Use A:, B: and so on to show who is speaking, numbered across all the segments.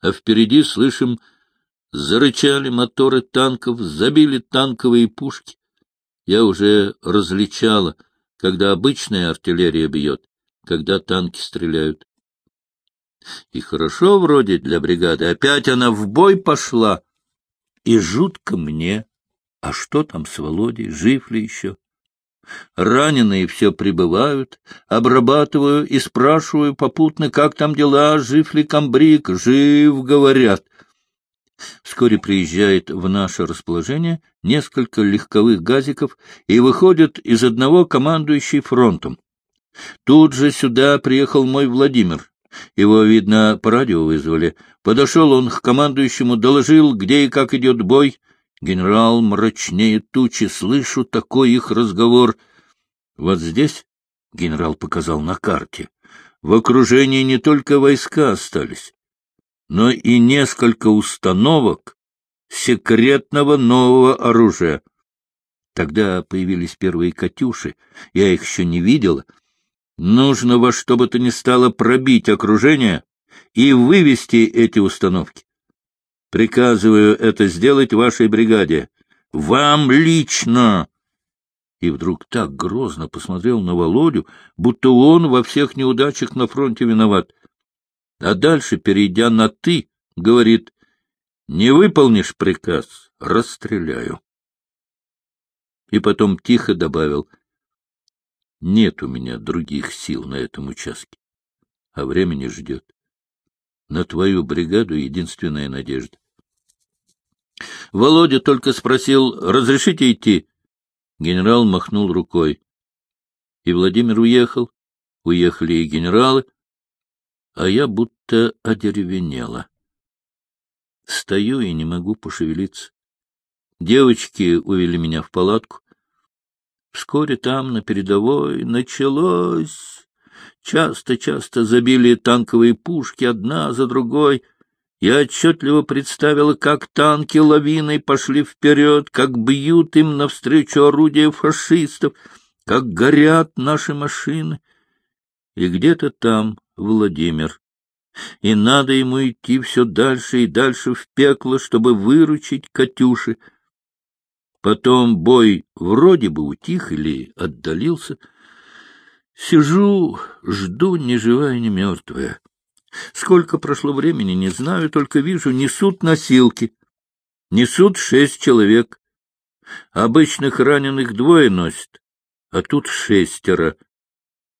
A: а впереди слышим, зарычали моторы танков, забили танковые пушки. Я уже различала, когда обычная артиллерия бьет, когда танки стреляют. И хорошо вроде для бригады. Опять она в бой пошла. И жутко мне. А что там с Володей? Жив ли еще? Раненые все прибывают. Обрабатываю и спрашиваю попутно, как там дела, жив ли комбриг. Жив, говорят. Вскоре приезжает в наше расположение несколько легковых газиков и выходит из одного командующий фронтом. Тут же сюда приехал мой Владимир. Его, видно, по радио вызвали. Подошел он к командующему, доложил, где и как идет бой. Генерал мрачнее тучи, слышу такой их разговор. Вот здесь, — генерал показал на карте, — в окружении не только войска остались, но и несколько установок секретного нового оружия. Тогда появились первые «Катюши», я их еще не видела — Нужно во что бы то ни стало пробить окружение и вывести эти установки. Приказываю это сделать вашей бригаде. Вам лично!» И вдруг так грозно посмотрел на Володю, будто он во всех неудачах на фронте виноват. А дальше, перейдя на «ты», говорит, «Не выполнишь приказ — расстреляю». И потом тихо добавил — нет у меня других сил на этом участке, а времени ждет. На твою бригаду единственная надежда. Володя только спросил, разрешите идти? Генерал махнул рукой. И Владимир уехал, уехали и генералы, а я будто одеревенела. Стою и не могу пошевелиться. Девочки увели меня в палатку. Вскоре там, на передовой, началось. Часто-часто забили танковые пушки одна за другой. Я отчетливо представила, как танки лавиной пошли вперед, как бьют им навстречу орудия фашистов, как горят наши машины. И где-то там Владимир. И надо ему идти все дальше и дальше в пекло, чтобы выручить Катюши. Потом бой вроде бы утих или отдалился. Сижу, жду, ни живая, ни мертвая. Сколько прошло времени, не знаю, только вижу, несут носилки. Несут шесть человек. Обычных раненых двое носят, а тут шестеро.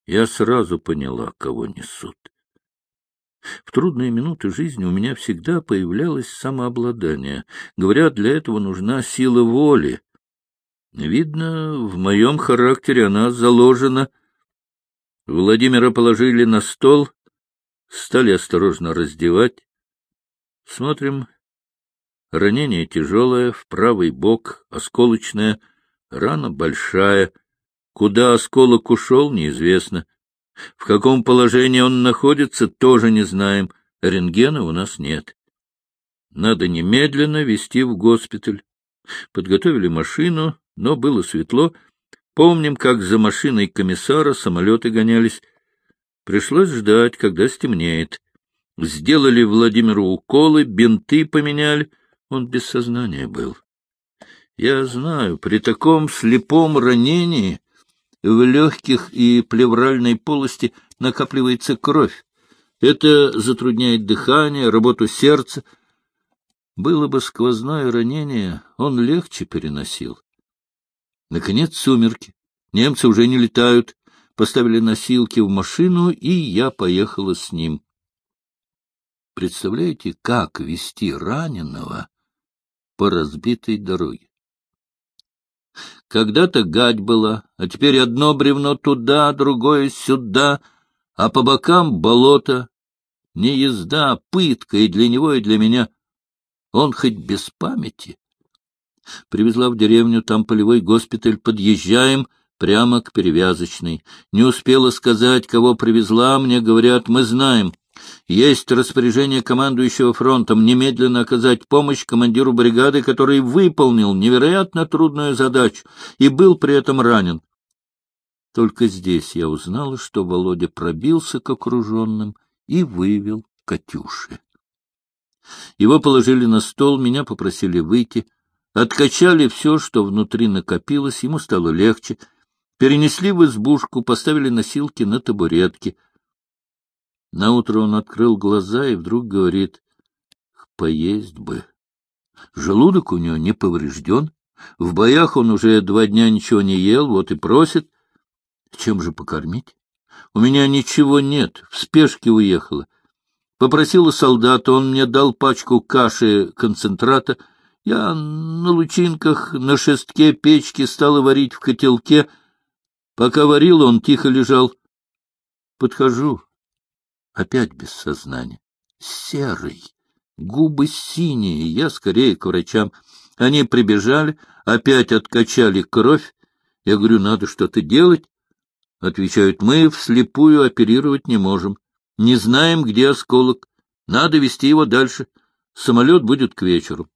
A: Я сразу поняла, кого несут. В трудные минуты жизни у меня всегда появлялось самообладание. Говорят, для этого нужна сила воли. Видно, в моем характере она заложена. Владимира положили на стол, стали осторожно раздевать. Смотрим. Ранение тяжелое, в правый бок, осколочное, рана большая. Куда осколок ушел, неизвестно. В каком положении он находится, тоже не знаем. Рентгена у нас нет. Надо немедленно везти в госпиталь. Подготовили машину, но было светло. Помним, как за машиной комиссара самолеты гонялись. Пришлось ждать, когда стемнеет. Сделали Владимиру уколы, бинты поменяли. Он без сознания был. Я знаю, при таком слепом ранении в легких и плевральной полости накапливается кровь. Это затрудняет дыхание, работу сердца. Было бы сквозное ранение, он легче переносил. Наконец сумерки. Немцы уже не летают. Поставили носилки в машину, и я поехала с ним. Представляете, как вести раненого по разбитой дороге? Когда-то гать была, а теперь одно бревно туда, другое сюда, а по бокам болото. Не езда, а пытка и для него, и для меня. Он хоть без памяти. Привезла в деревню, там полевой госпиталь, подъезжаем прямо к перевязочной. Не успела сказать, кого привезла, мне говорят, мы знаем. Есть распоряжение командующего фронтом немедленно оказать помощь командиру бригады, который выполнил невероятно трудную задачу и был при этом ранен. Только здесь я узнала, что Володя пробился к окруженным и вывел Катюши. Его положили на стол, меня попросили выйти. Откачали все, что внутри накопилось, ему стало легче. Перенесли в избушку, поставили носилки на табуретки. Наутро он открыл глаза и вдруг говорит, поесть бы. Желудок у него не поврежден. В боях он уже два дня ничего не ел, вот и просит. Чем же покормить? У меня ничего нет, в спешке уехала. Попросила солдата, он мне дал пачку каши концентрата. Я на лучинках, на шестке печки стала варить в котелке. Пока варила, он тихо лежал. Подхожу. Опять без сознания. Серый. Губы синие. Я скорее к врачам. Они прибежали, опять откачали кровь. Я говорю, надо что-то делать. Отвечают, мы вслепую оперировать не можем. Не знаем, где осколок. Надо вести его дальше. Самолет будет к вечеру.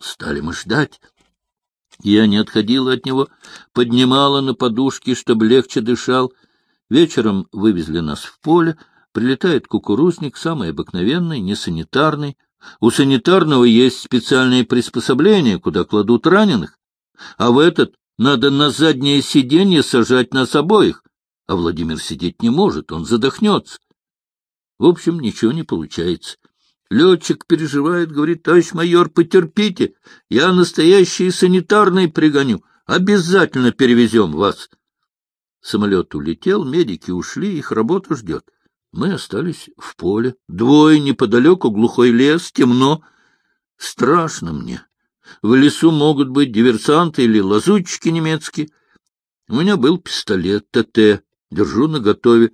A: Стали мы ждать. Я не отходила от него, поднимала на подушки, чтобы легче дышал. Вечером вывезли нас в поле. Прилетает кукурузник, самый обыкновенный, не санитарный. У санитарного есть специальные приспособления, куда кладут раненых. А в этот надо на заднее сиденье сажать нас обоих. А Владимир сидеть не может, он задохнется. В общем, ничего не получается. Летчик переживает, говорит, товарищ майор, потерпите, я настоящий санитарный пригоню, обязательно перевезем вас. Самолет улетел, медики ушли, их работа ждет. Мы остались в поле. Двое неподалеку, глухой лес, темно. Страшно мне. В лесу могут быть диверсанты или лазутчики немецкие. У меня был пистолет ТТ, держу наготове.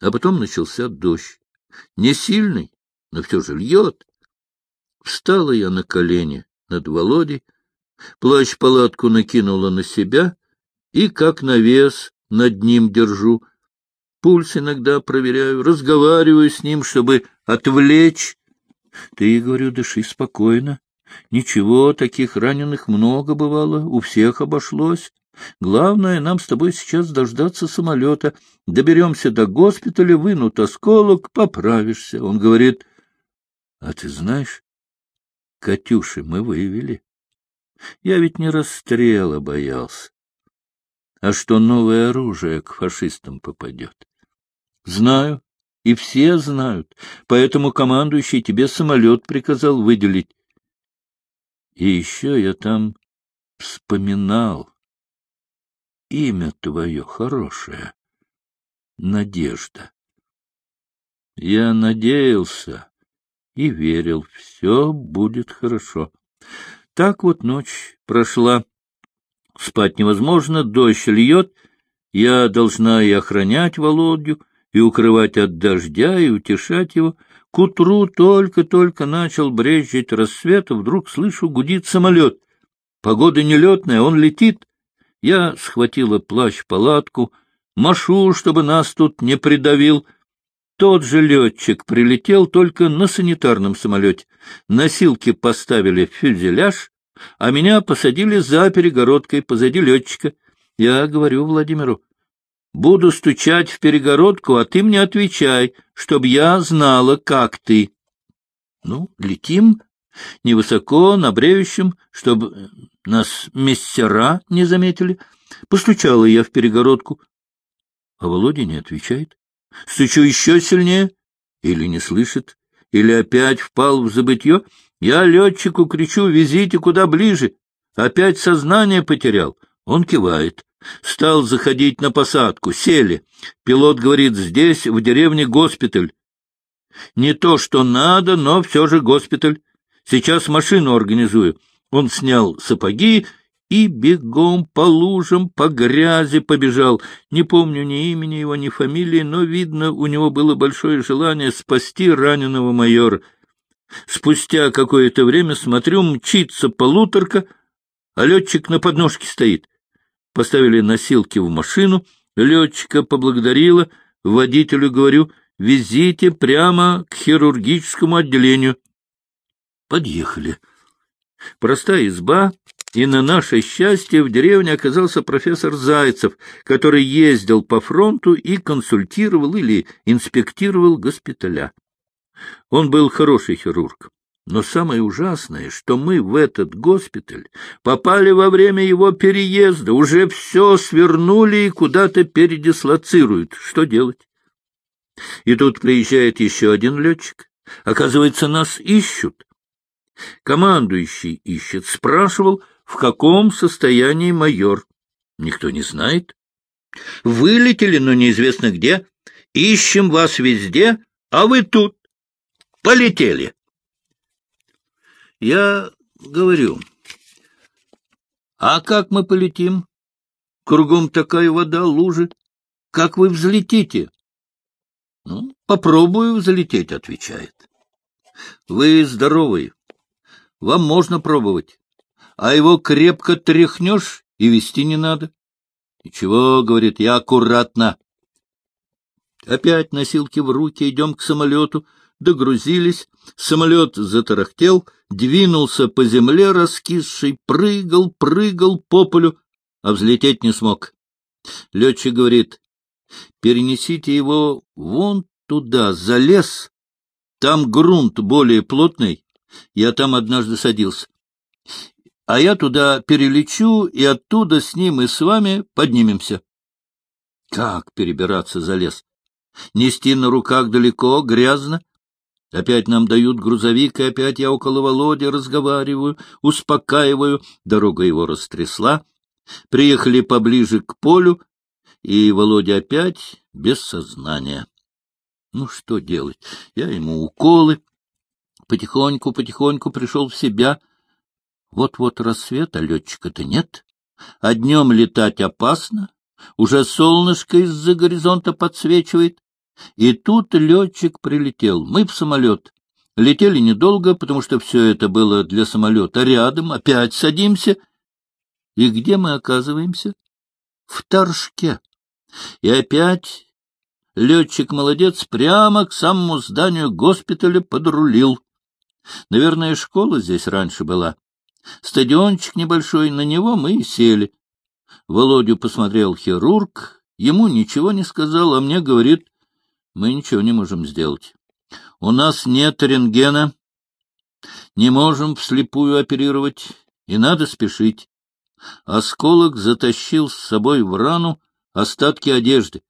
A: А потом начался дождь. Не сильный, но все же льет. Встала я на колени над Володей, плащ-палатку накинула на себя и, как навес, над ним держу. Пульс иногда проверяю, разговариваю с ним, чтобы отвлечь. Ты, говорю, дыши спокойно. Ничего, таких раненых много бывало, у всех обошлось. Главное, нам с тобой сейчас дождаться самолета. Доберемся до госпиталя, вынут осколок, поправишься. Он говорит, а ты знаешь, Катюши мы вывели. Я ведь не расстрела боялся. А что новое оружие к фашистам попадет? Знаю, и все знают, поэтому командующий тебе самолет приказал выделить. И еще я там вспоминал. Имя твое хорошее. Надежда. Я надеялся и верил, все будет хорошо. Так вот ночь прошла. Спать невозможно, дождь льет. Я должна и охранять Володю, и укрывать от дождя, и утешать его. К утру только-только начал брезжить рассвет, вдруг слышу, гудит самолет. Погода нелетная, он летит. Я схватила плащ-палатку, машу, чтобы нас тут не придавил. Тот же летчик прилетел только на санитарном самолете. Носилки поставили в фюзеляж, а меня посадили за перегородкой позади летчика. Я говорю Владимиру, буду стучать в перегородку, а ты мне отвечай, чтобы я знала, как ты. Ну, летим невысоко, на бреющем, чтобы нас мастера не заметили. Постучала я в перегородку, а Володя не отвечает. Стучу еще сильнее, или не слышит, или опять впал в забытье. Я летчику кричу, везите куда ближе. Опять сознание потерял. Он кивает. Стал заходить на посадку. Сели. Пилот говорит, здесь, в деревне, госпиталь. Не то, что надо, но все же госпиталь. Сейчас машину организую. Он снял сапоги и бегом по лужам, по грязи побежал. Не помню ни имени его, ни фамилии, но, видно, у него было большое желание спасти раненого майора. Спустя какое-то время, смотрю, мчится полуторка, а летчик на подножке стоит. Поставили носилки в машину, летчика поблагодарила, водителю говорю, везите прямо к хирургическому отделению. Подъехали. Простая изба, и на наше счастье в деревне оказался профессор Зайцев, который ездил по фронту и консультировал или инспектировал госпиталя. Он был хороший хирург. Но самое ужасное, что мы в этот госпиталь попали во время его переезда, уже все свернули и куда-то передислоцируют. Что делать? И тут приезжает еще один летчик. Оказывается, нас ищут. Командующий ищет, спрашивал, в каком состоянии майор. Никто не знает. Вылетели, но неизвестно где. Ищем вас везде, а вы тут. Полетели. Я говорю, а как мы полетим? Кругом такая вода, лужи. Как вы взлетите? Ну, попробую взлететь, отвечает. Вы здоровый, вам можно пробовать, а его крепко тряхнешь и вести не надо. Ничего, говорит, я аккуратно. Опять носилки в руки, идем к самолету, догрузились, самолет затарахтел, двинулся по земле раскисшей, прыгал, прыгал по полю, а взлететь не смог. Летчик говорит, перенесите его вон туда, за лес, там грунт более плотный, я там однажды садился. А я туда перелечу, и оттуда с ним и с вами поднимемся. Как перебираться за лес? Нести на руках далеко, грязно? Опять нам дают грузовик, и опять я около Володи разговариваю, успокаиваю. Дорога его растрясла. Приехали поближе к полю, и Володя опять без сознания. Ну, что делать? Я ему уколы. Потихоньку-потихоньку пришел в себя. Вот-вот рассвет, а летчика-то нет. А днем летать опасно. Уже солнышко из-за горизонта подсвечивает. И тут летчик прилетел. Мы в самолет. Летели недолго, потому что все это было для самолета рядом. Опять садимся. И где мы оказываемся? В Торжке. И опять летчик-молодец прямо к самому зданию госпиталя подрулил. Наверное, школа здесь раньше была. Стадиончик небольшой, на него мы и сели. Володю посмотрел хирург, ему ничего не сказал, а мне говорит, мы ничего не можем сделать. У нас нет рентгена, не можем вслепую оперировать, и надо спешить. Осколок затащил с собой в рану остатки одежды,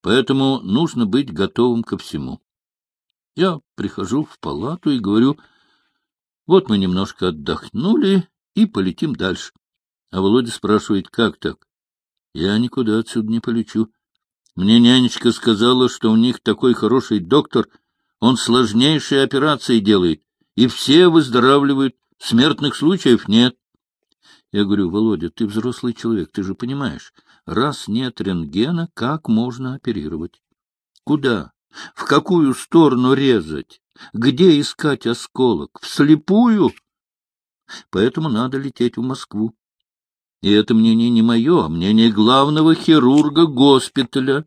A: поэтому нужно быть готовым ко всему. Я прихожу в палату и говорю, вот мы немножко отдохнули и полетим дальше. А Володя спрашивает, как так? Я никуда отсюда не полечу. Мне нянечка сказала, что у них такой хороший доктор, он сложнейшие операции делает, и все выздоравливают, смертных случаев нет. Я говорю, Володя, ты взрослый человек, ты же понимаешь, раз нет рентгена, как можно оперировать? Куда? В какую сторону резать? Где искать осколок? Вслепую? Поэтому надо лететь в Москву. И это мнение не мое, а мнение главного хирурга госпиталя.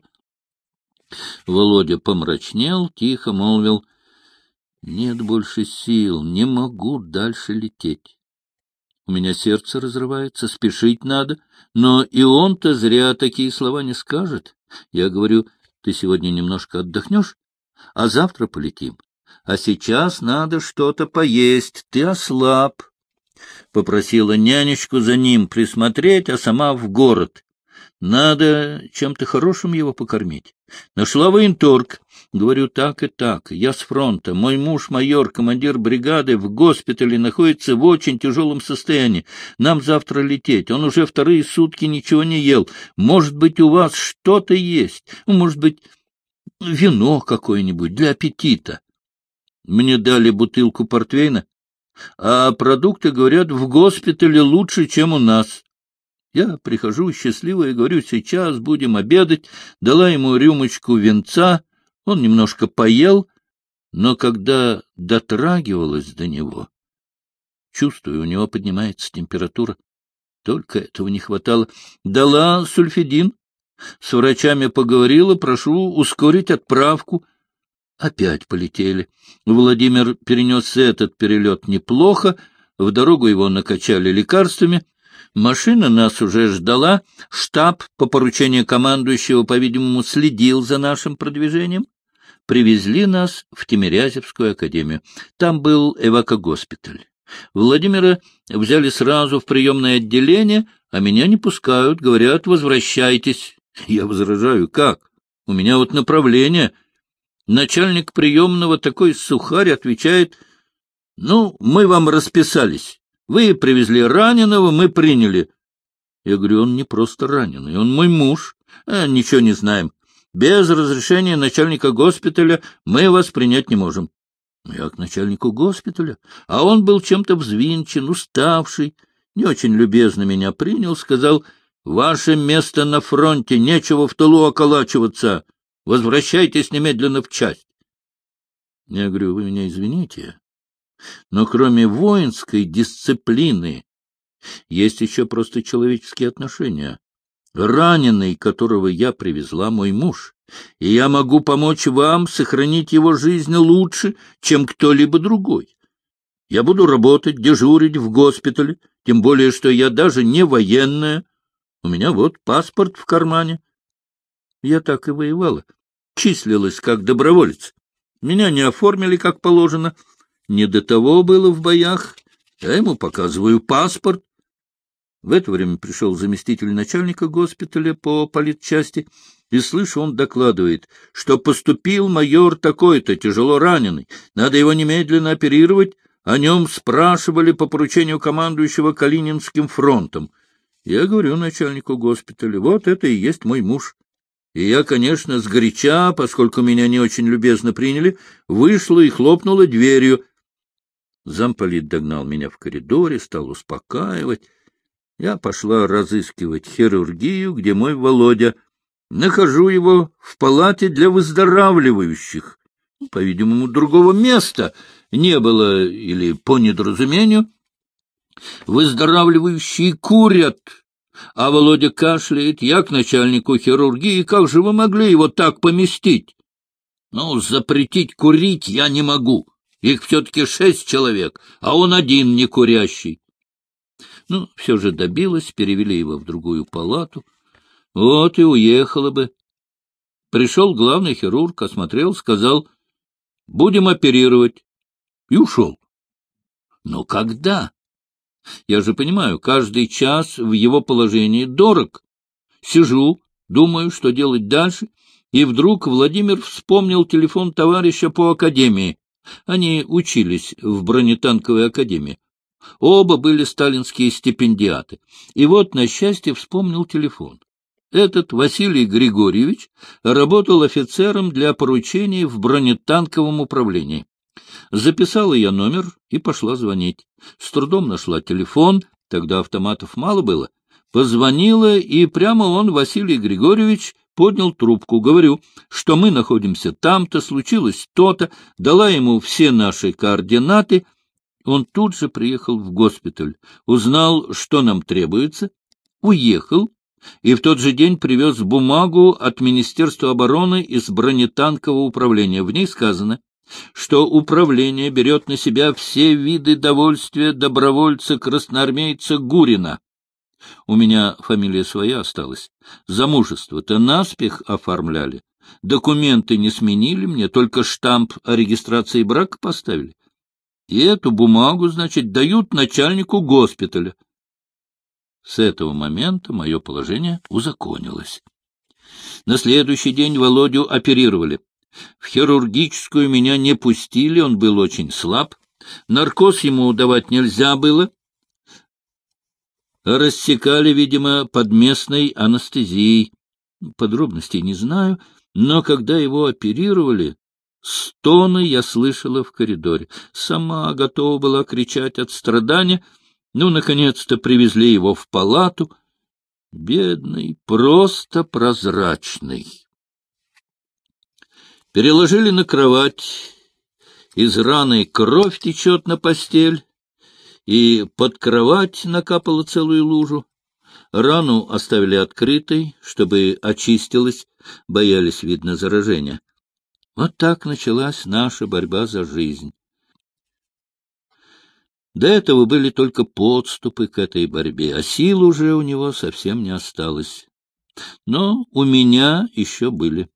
A: Володя помрачнел, тихо молвил. — Нет больше сил, не могу дальше лететь. У меня сердце разрывается, спешить надо, но и он-то зря такие слова не скажет. Я говорю, ты сегодня немножко отдохнешь, а завтра полетим. А сейчас надо что-то поесть, ты ослаб. Попросила нянечку за ним присмотреть, а сама в город. Надо чем-то хорошим его покормить. Нашла военторг. Говорю, так и так. Я с фронта. Мой муж, майор, командир бригады, в госпитале находится в очень тяжелом состоянии. Нам завтра лететь. Он уже вторые сутки ничего не ел. Может быть, у вас что-то есть? Может быть, вино какое-нибудь для аппетита? Мне дали бутылку портвейна, а продукты, говорят, в госпитале лучше, чем у нас. Я прихожу счастливо и говорю, сейчас будем обедать, дала ему рюмочку венца, он немножко поел, но когда дотрагивалась до него, чувствую, у него поднимается температура. Только этого не хватало. Дала сульфидин. С врачами поговорила, прошу ускорить отправку. Опять полетели. Владимир перенес этот перелет неплохо, в дорогу его накачали лекарствами. Машина нас уже ждала, штаб по поручению командующего, по-видимому, следил за нашим продвижением. привезли нас в Тимирязевскую академию. Там был эвакогоспиталь. Владимира взяли сразу в приемное отделение, а меня не пускают, говорят, возвращайтесь. Я возражаю, как? У меня вот направление. Начальник приемного такой сухарь отвечает, ну, мы вам расписались. Вы привезли раненого, мы приняли. Я говорю, он не просто раненый, он мой муж. А, ничего не знаем. Без разрешения начальника госпиталя мы вас принять не можем. Я к начальнику госпиталя, а он был чем-то взвинчен, уставший, не очень любезно меня принял, сказал, «Ваше место на фронте, нечего в тылу околачиваться, возвращайтесь немедленно в часть». Я говорю, вы меня извините, но кроме воинской дисциплины есть еще просто человеческие отношения. Раненый, которого я привезла, мой муж, и я могу помочь вам сохранить его жизнь лучше, чем кто-либо другой. Я буду работать, дежурить в госпитале, тем более, что я даже не военная. У меня вот паспорт в кармане. Я так и воевала, числилась как доброволец. Меня не оформили как положено. Не до того было в боях. Я ему показываю паспорт. В это время пришел заместитель начальника госпиталя по политчасти, и слышу, он докладывает, что поступил майор такой-то, тяжело раненый, надо его немедленно оперировать, о нем спрашивали по поручению командующего Калининским фронтом. Я говорю начальнику госпиталя, вот это и есть мой муж. И я, конечно, сгоряча, поскольку меня не очень любезно приняли, вышла и хлопнула дверью. Замполит догнал меня в коридоре, стал успокаивать. Я пошла разыскивать хирургию, где мой Володя. Нахожу его в палате для выздоравливающих. Ну, по-видимому, другого места не было или по недоразумению. Выздоравливающие курят, а Володя кашляет. Я к начальнику хирургии, как же вы могли его так поместить? Ну, запретить курить я не могу. Их все-таки шесть человек, а он один не курящий. Ну, все же добилась, перевели его в другую палату. Вот и уехала бы. Пришел главный хирург, осмотрел, сказал, будем оперировать. И ушел. Но когда? Я же понимаю, каждый час в его положении дорог. Сижу, думаю, что делать дальше, и вдруг Владимир вспомнил телефон товарища по академии. Они учились в бронетанковой академии. Оба были сталинские стипендиаты. И вот, на счастье, вспомнил телефон. Этот Василий Григорьевич работал офицером для поручений в бронетанковом управлении. Записала я номер и пошла звонить. С трудом нашла телефон, тогда автоматов мало было. Позвонила, и прямо он, Василий Григорьевич, поднял трубку. Говорю, что мы находимся там-то, случилось то-то, дала ему все наши координаты — он тут же приехал в госпиталь, узнал, что нам требуется, уехал и в тот же день привез бумагу от Министерства обороны из бронетанкового управления. В ней сказано, что управление берет на себя все виды довольствия добровольца-красноармейца Гурина. У меня фамилия своя осталась. Замужество-то наспех оформляли. Документы не сменили мне, только штамп о регистрации брака поставили. И эту бумагу, значит, дают начальнику госпиталя. С этого момента мое положение узаконилось. На следующий день Володю оперировали. В хирургическую меня не пустили, он был очень слаб. Наркоз ему давать нельзя было. Рассекали, видимо, под местной анестезией. Подробностей не знаю, но когда его оперировали, Стоны я слышала в коридоре. Сама готова была кричать от страдания. Ну, наконец-то привезли его в палату. Бедный, просто прозрачный. Переложили на кровать. Из раны кровь течет на постель, и под кровать накапала целую лужу. Рану оставили открытой, чтобы очистилась, боялись, видно, заражения. Вот так началась наша борьба за жизнь. До этого были только подступы к этой борьбе, а сил уже у него совсем не осталось. Но у меня еще были.